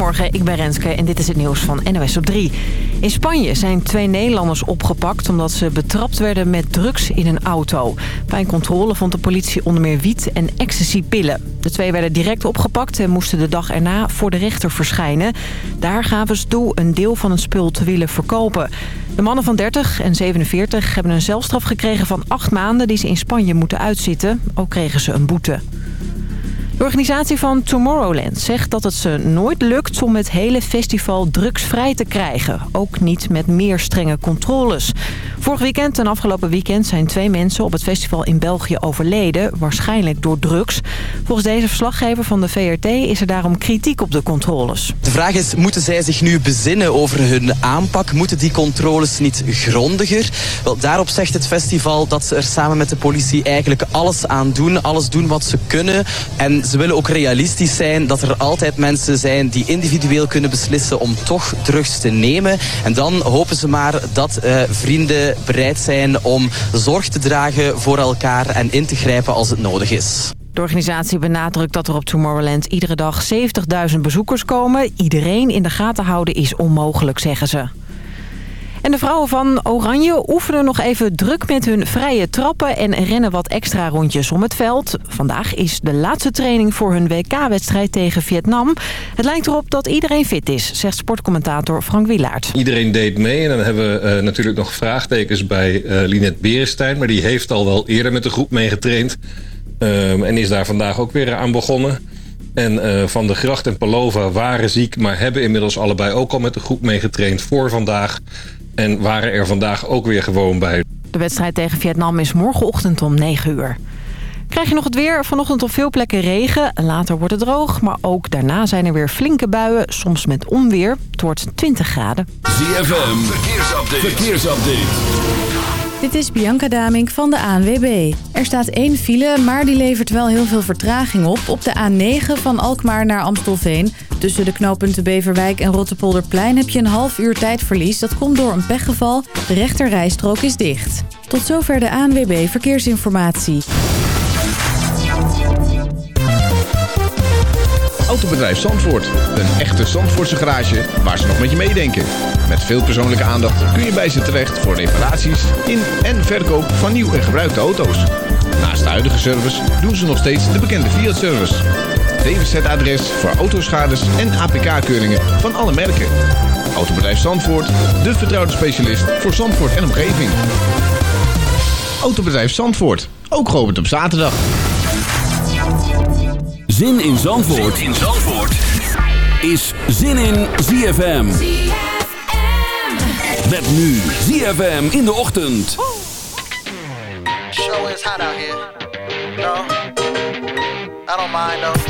Goedemorgen, ik ben Renske en dit is het nieuws van NOS op 3. In Spanje zijn twee Nederlanders opgepakt omdat ze betrapt werden met drugs in een auto. Bij een controle vond de politie onder meer wiet en ecstasypillen. De twee werden direct opgepakt en moesten de dag erna voor de rechter verschijnen. Daar gaven ze toe een deel van het spul te willen verkopen. De mannen van 30 en 47 hebben een zelfstraf gekregen van acht maanden die ze in Spanje moeten uitzitten. Ook kregen ze een boete. De organisatie van Tomorrowland zegt dat het ze nooit lukt om het hele festival drugsvrij te krijgen. Ook niet met meer strenge controles. Vorig weekend en afgelopen weekend zijn twee mensen op het festival in België overleden. Waarschijnlijk door drugs. Volgens deze verslaggever van de VRT is er daarom kritiek op de controles. De vraag is, moeten zij zich nu bezinnen over hun aanpak? Moeten die controles niet grondiger? Wel, daarop zegt het festival dat ze er samen met de politie eigenlijk alles aan doen. Alles doen wat ze kunnen. En ze willen ook realistisch zijn dat er altijd mensen zijn die individueel kunnen beslissen om toch drugs te nemen. En dan hopen ze maar dat uh, vrienden bereid zijn om zorg te dragen voor elkaar en in te grijpen als het nodig is. De organisatie benadrukt dat er op Tomorrowland iedere dag 70.000 bezoekers komen. Iedereen in de gaten houden is onmogelijk, zeggen ze. En de vrouwen van Oranje oefenen nog even druk met hun vrije trappen... en rennen wat extra rondjes om het veld. Vandaag is de laatste training voor hun WK-wedstrijd tegen Vietnam. Het lijkt erop dat iedereen fit is, zegt sportcommentator Frank Wilaert. Iedereen deed mee en dan hebben we uh, natuurlijk nog vraagtekens bij uh, Linette Berenstein... maar die heeft al wel eerder met de groep meegetraind... Uh, en is daar vandaag ook weer aan begonnen... En uh, Van de Gracht en Palova waren ziek, maar hebben inmiddels allebei ook al met de groep meegetraind voor vandaag. En waren er vandaag ook weer gewoon bij. De wedstrijd tegen Vietnam is morgenochtend om 9 uur. Krijg je nog het weer? Vanochtend op veel plekken regen. Later wordt het droog, maar ook daarna zijn er weer flinke buien. Soms met onweer. Het wordt 20 graden. ZFM, verkeersupdate. verkeersupdate. Dit is Bianca Damink van de ANWB. Er staat één file, maar die levert wel heel veel vertraging op. Op de A9 van Alkmaar naar Amstelveen. Tussen de knooppunten Beverwijk en Rotterpolderplein heb je een half uur tijdverlies. Dat komt door een pechgeval. De rechterrijstrook is dicht. Tot zover de ANWB Verkeersinformatie. Autobedrijf Zandvoort. Een echte Zandvoortse garage waar ze nog met je meedenken. Met veel persoonlijke aandacht kun je bij ze terecht voor reparaties in en verkoop van nieuw en gebruikte auto's. Naast de huidige service doen ze nog steeds de bekende Fiat-service. DWZ-adres voor autoschades en APK-keuringen van alle merken. Autobedrijf Zandvoort, de vertrouwde specialist voor Zandvoort en omgeving. Autobedrijf Zandvoort, ook geopend op zaterdag. Zin in Zandvoort, zin in Zandvoort. is Zin in ZFM. Met nu ZFM in de ochtend. Show is hot out here. No, I don't mind though.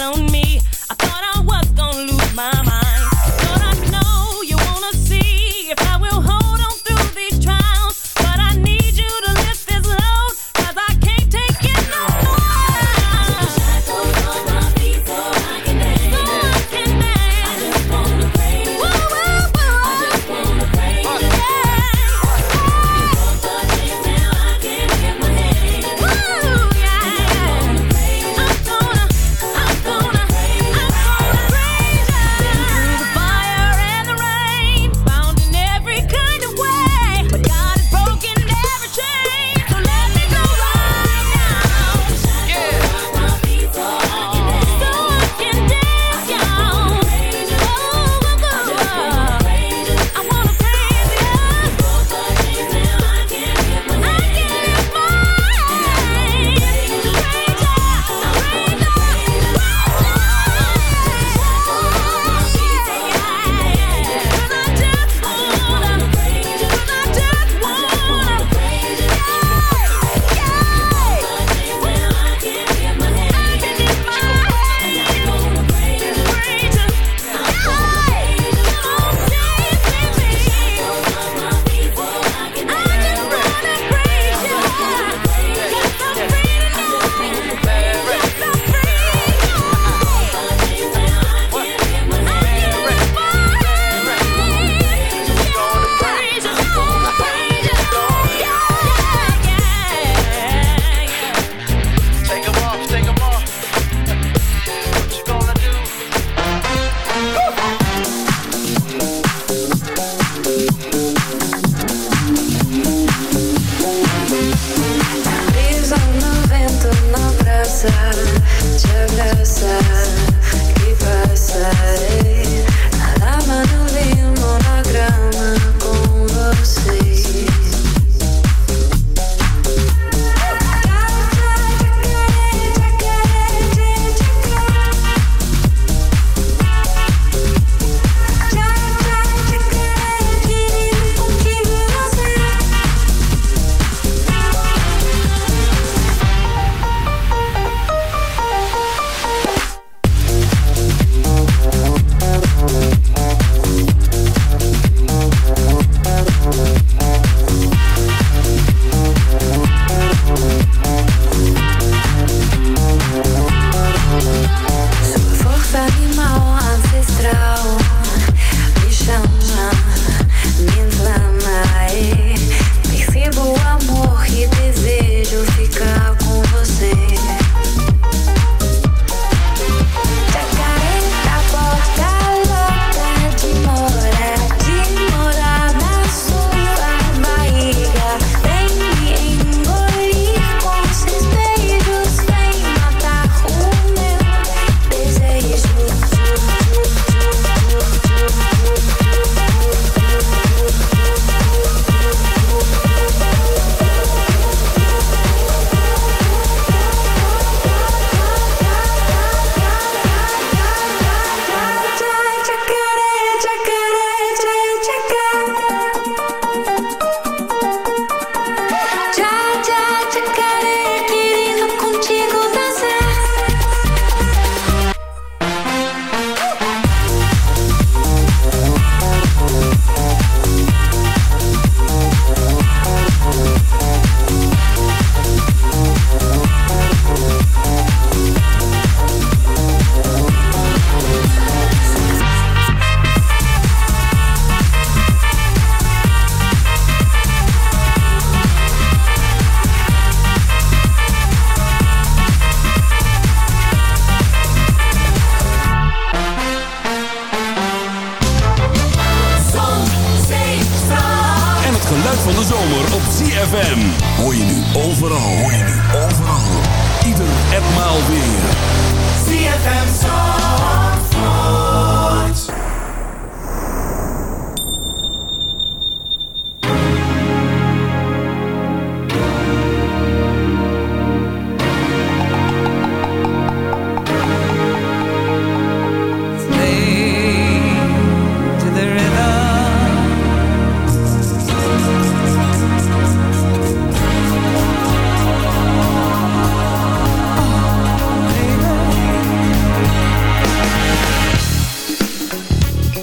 on me.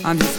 I'm just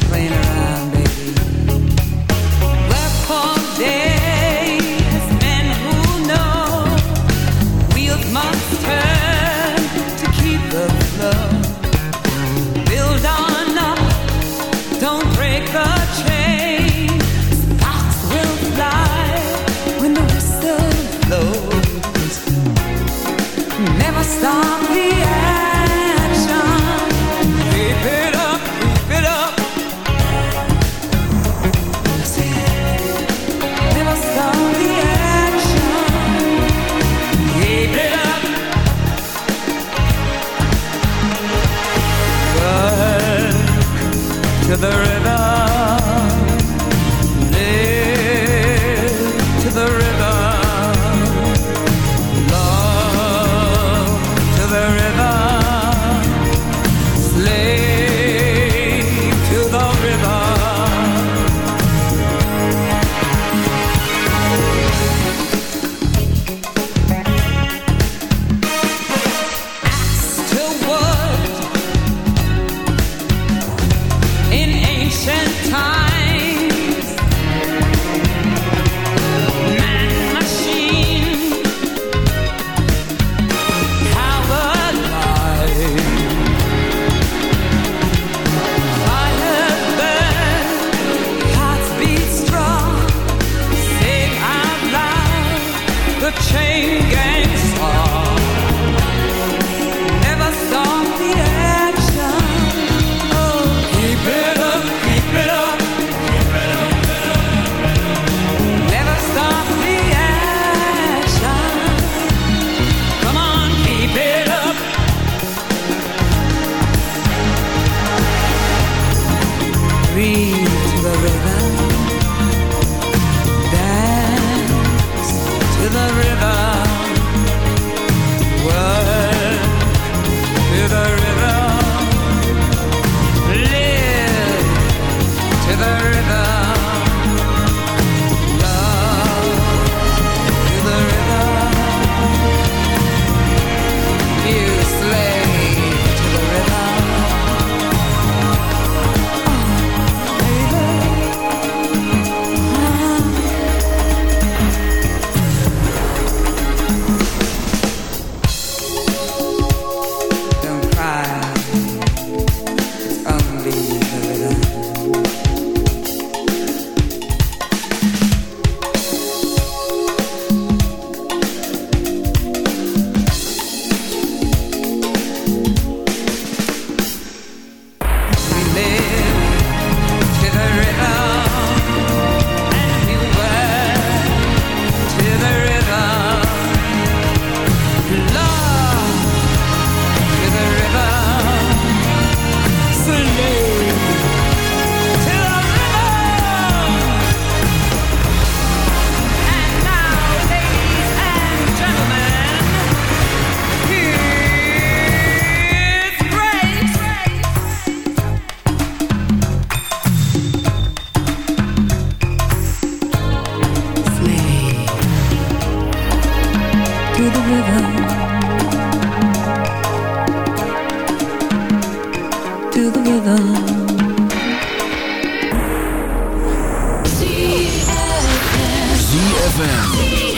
ZFM.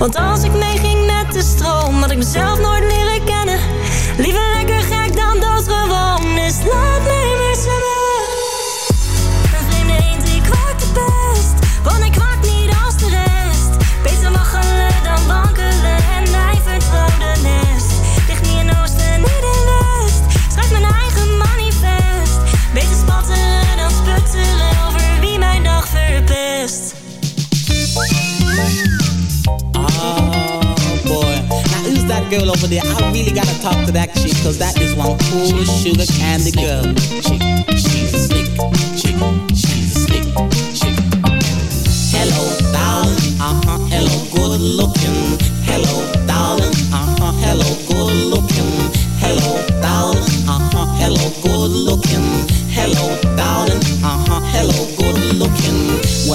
Want als ik meeging met de stroom, had ik mezelf nooit leren kennen. Girl over there? I really gotta talk to that chick, cause that is one cool sugar candy girl. Chick, she's a slick chick, she's a slick chick. Hello, darling, uh-huh, hello, good looking. Hello, darling, uh-huh, hello, good looking. Hello, darling, uh-huh, hello, good looking. Hello, darling, uh-huh, hello,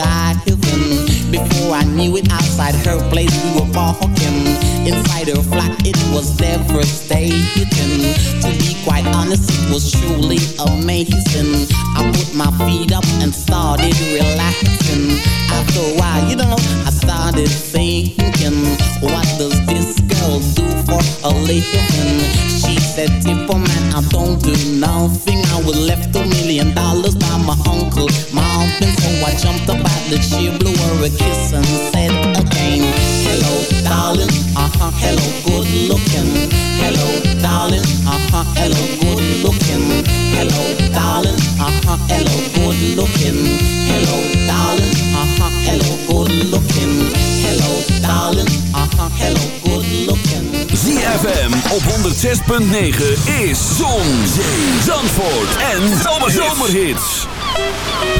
outside heaven. Before I knew it, outside her place we were walking. Inside her flat, it was devastating. To be quite honest, it was truly amazing. I put my feet up and started relaxing. After a while, you know, I started thinking, what does this girl do for a living? She said, Tipper man, I don't do nothing. I was left a million dollars by my uncle that she blew her a kiss and said again Hello darling, uh-huh, hello good looking. Hello darling, uh-huh, hello good looking. Hello darling, uh-huh, hello good looking. Hello darling, uh-huh, hello good looking. Hello darling, uh-huh, hello good looking. ZFM op 106.9 is Zon, Zee, Zandvoort en Zomerhits. Zomerhits.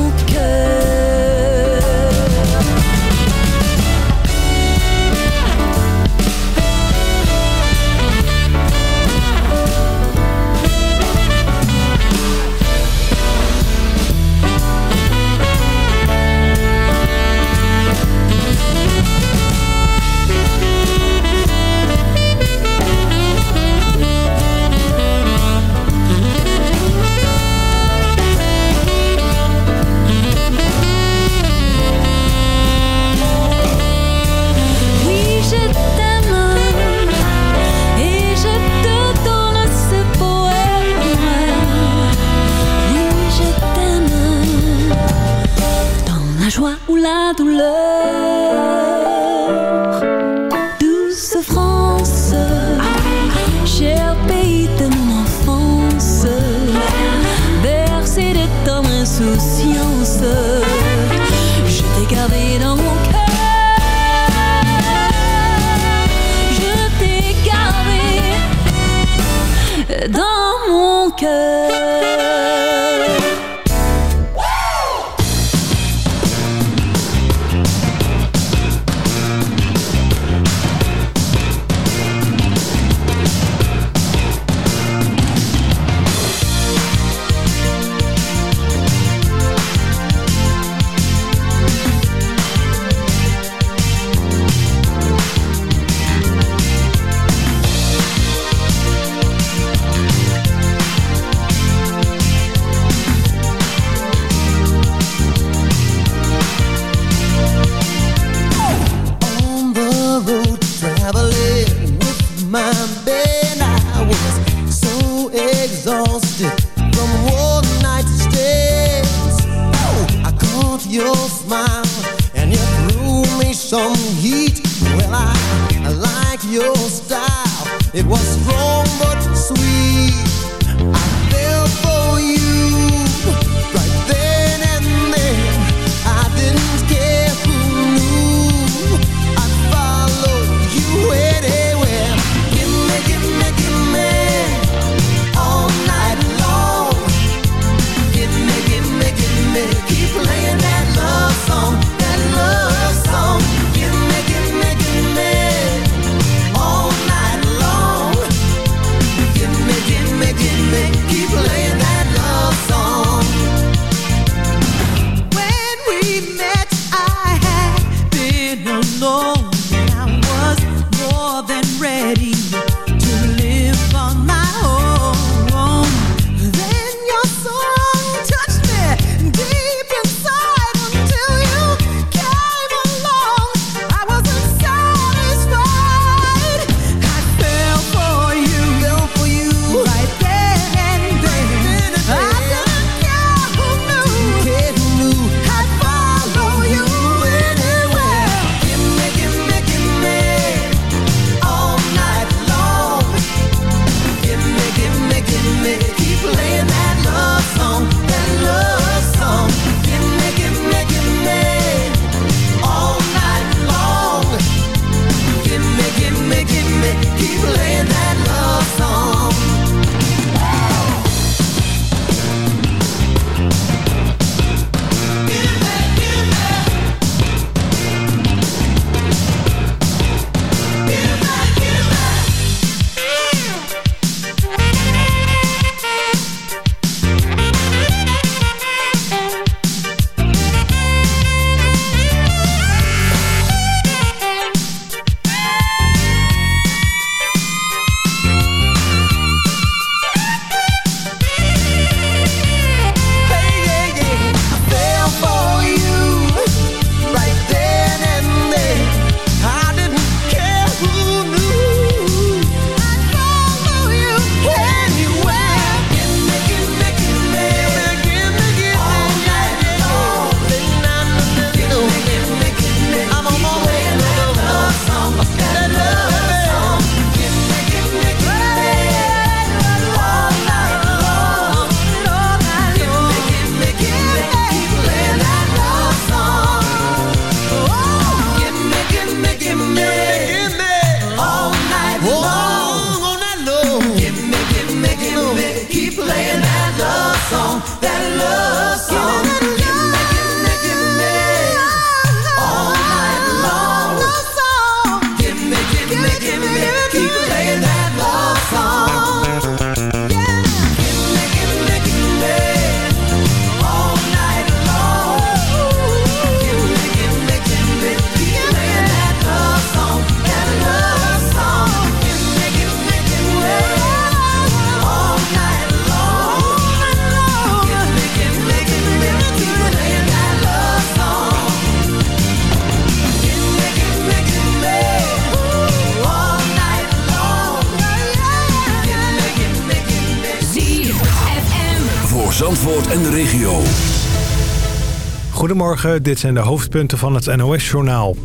Dit zijn de hoofdpunten van het NOS-journaal.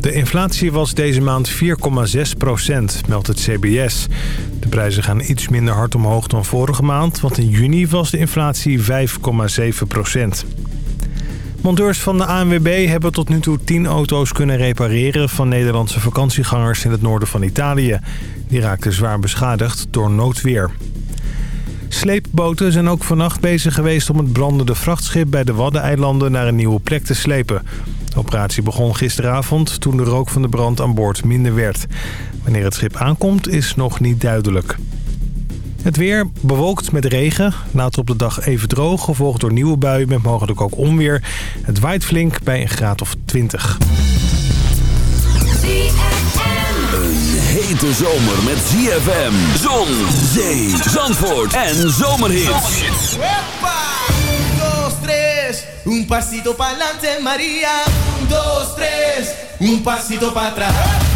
De inflatie was deze maand 4,6 procent, meldt het CBS. De prijzen gaan iets minder hard omhoog dan vorige maand... want in juni was de inflatie 5,7 procent. Monteurs van de ANWB hebben tot nu toe 10 auto's kunnen repareren... van Nederlandse vakantiegangers in het noorden van Italië. Die raakten zwaar beschadigd door noodweer. Sleepboten zijn ook vannacht bezig geweest om het brandende vrachtschip bij de Waddeneilanden naar een nieuwe plek te slepen. De operatie begon gisteravond toen de rook van de brand aan boord minder werd. Wanneer het schip aankomt is nog niet duidelijk. Het weer bewolkt met regen. Later op de dag even droog, gevolgd door nieuwe buien met mogelijk ook onweer. Het waait flink bij een graad of 20. Hete zomer met ZFM, zon, zee, zandvoort en zomerhits. Un, dos, tres, un pasito pa'lante María. Un, dos, tres, un pasito para atrás.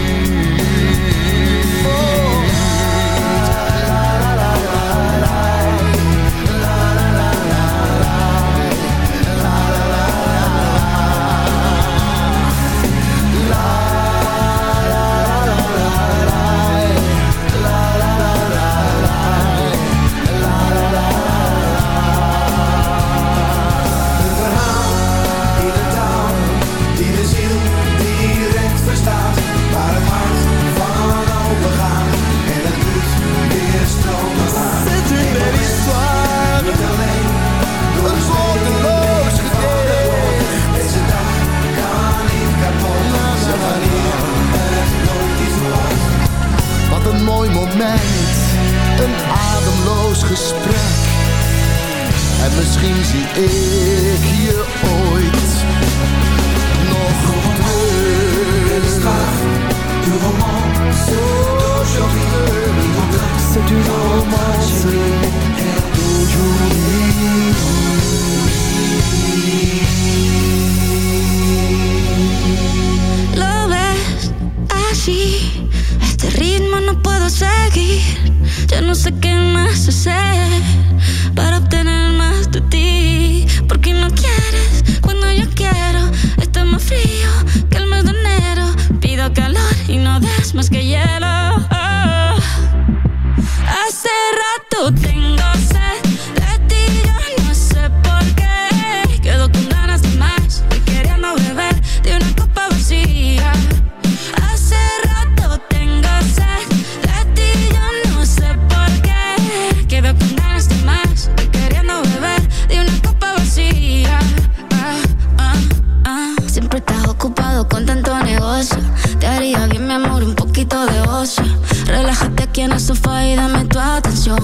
En el sofá y dame tu atención.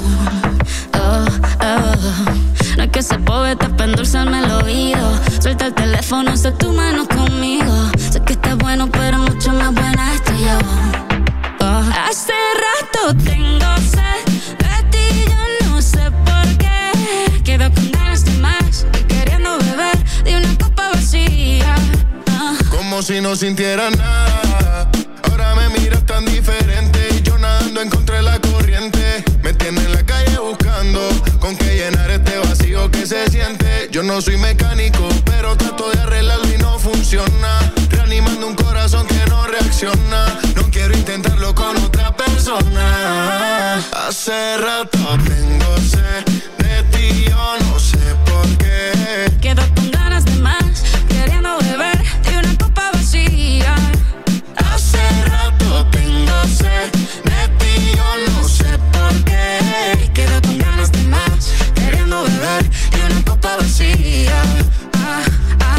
Oh, oh. No es que ese poeta para endulzarme el oído. Suelta el teléfono, sé tu mano conmigo. Sé que estás bueno, pero mucho más buena estoy yo. Oh. Hace rato tengo sed de ti, yo no sé por qué. Quedo con ganas de más y queriendo beber de una copa vacía. Como si no sintiera nada. Ahora me miras tan diferente nadando la corriente. Me tiene en la calle buscando con qué llenar este vacío que se siente. Yo no soy mecánico, pero trato de arreglarlo y no funciona. Reanimando un corazón que no reacciona. No quiero intentarlo con otra persona. Hace rato tengo sed de ti, yo no sé por qué. Quedo con ganas de ti, yo no sé por qué. Quedo con ganas de más, queriendo beber de una copa vacía. Ah, ah,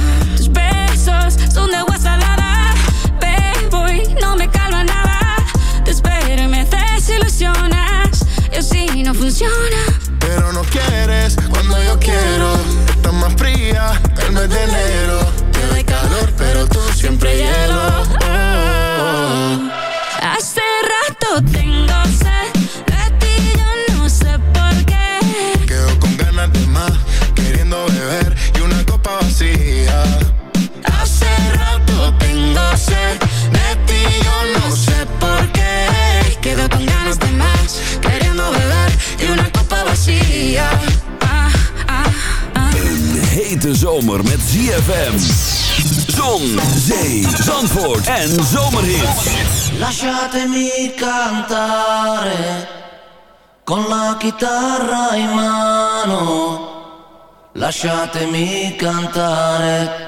ah. Tus besos son de agua salada, bebo y no me calma nada. Te espero y me desilusionas, y así no funciona. Pero no quieres cuando yo quiero. Estás más fría el mes de enero. Sed de ti, yo no sé por qué. Quedo con ganas de más, queriendo beber y una copa vacía. Ah, ah, ah. Een hete zomer met ZFM. Zon, zee, zandvoort en zomerhits. Lasciatemi cantare con la chitarra in mano. Lasciatemi cantare.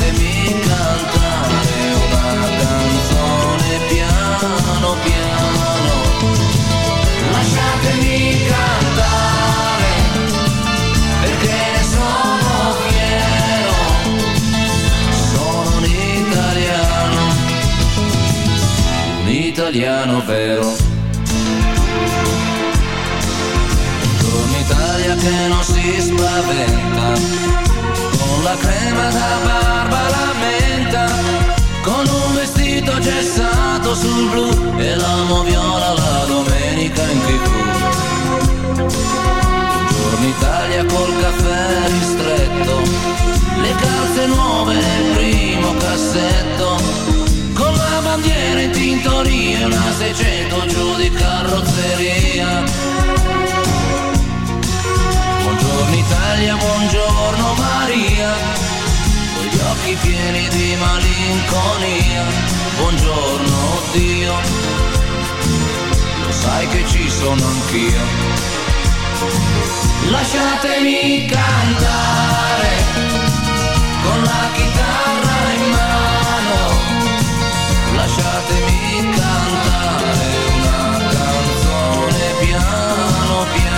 Lasciatemi cantare una canzone piano piano. Lasciatemi cantare perché ne sono fiero, sono un italiano, un italiano vero. Italia che non si spaventa, con la crema da barba sul blu e l'amo viola la domenica in tv. Buongiorno Italia col caffè ristretto, le calze nuove nel primo cassetto, con la bandiera in tintoria, una 600 giù di carrozzeria. Buongiorno Italia, buongiorno Maria, con gli occhi pieni di malinconia Buongiorno Dio, lo sai che ci sono anch'io. Lasciatemi cantare con la chitarra in mano, lasciatemi cantare una canzone piano piano.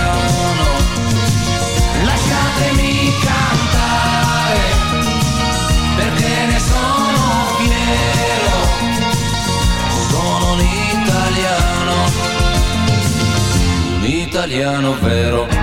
italiano vero.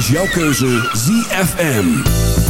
is jouw keuze ZFM.